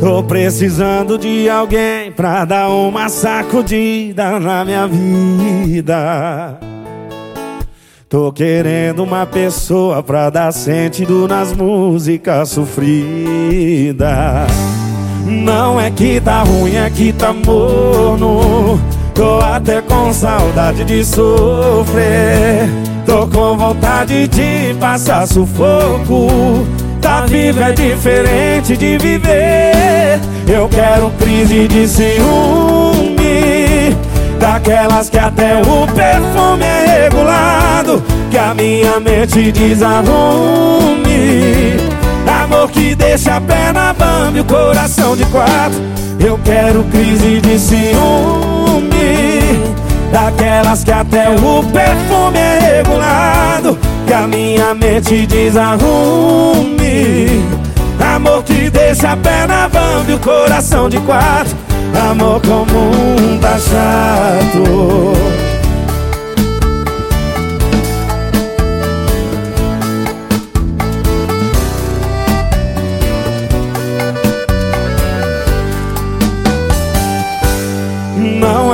Tô precisando de alguém pra dar uma sacudida na minha vida. Tô querendo uma pessoa pra dar sentido nas músicas sofridas. Não é que tá ruim, é que tá morno. Tô até com saudade de sofrer. Tô com vontade de passar sufoco. Tá vivo é diferente de viver. Eu quero crise de ciúme. Daquelas que até o perfume é regulado. Que a minha mente desarrume. Amor que deixa a perna bamba e o coração de quatro. Eu quero crise de ciúme Daquelas que até o perfume é regulado Que a minha mente desarrume. Amor que deixa a perna bamba e o coração de quatro Amor comum tá chato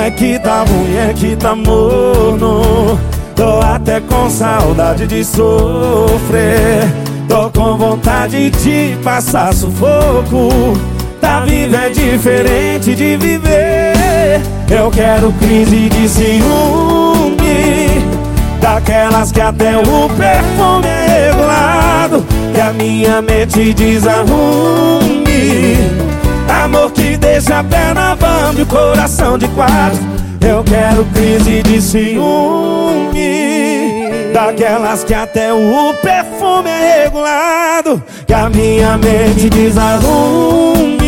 é que tá ruim, é que tá morno. Tô até com saudade de sofrer. Tô com vontade de passar sufoco. Tá vivo é diferente de viver. Eu quero crise de ciúme. Daquelas que até o perfume é regulado Que a minha mente desarrume coração de quatro Eu quero crise de ciúme Daquelas que até o perfume é regulado Que a minha mente desarrume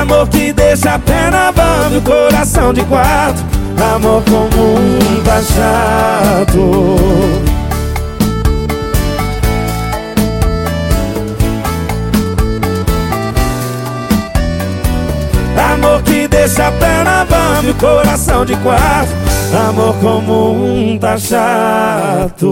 Amor que deixa a perna bamba e o coração de quatro. Amor comum tá chato deixa a perna o coração de quatro. Amor comum tá chato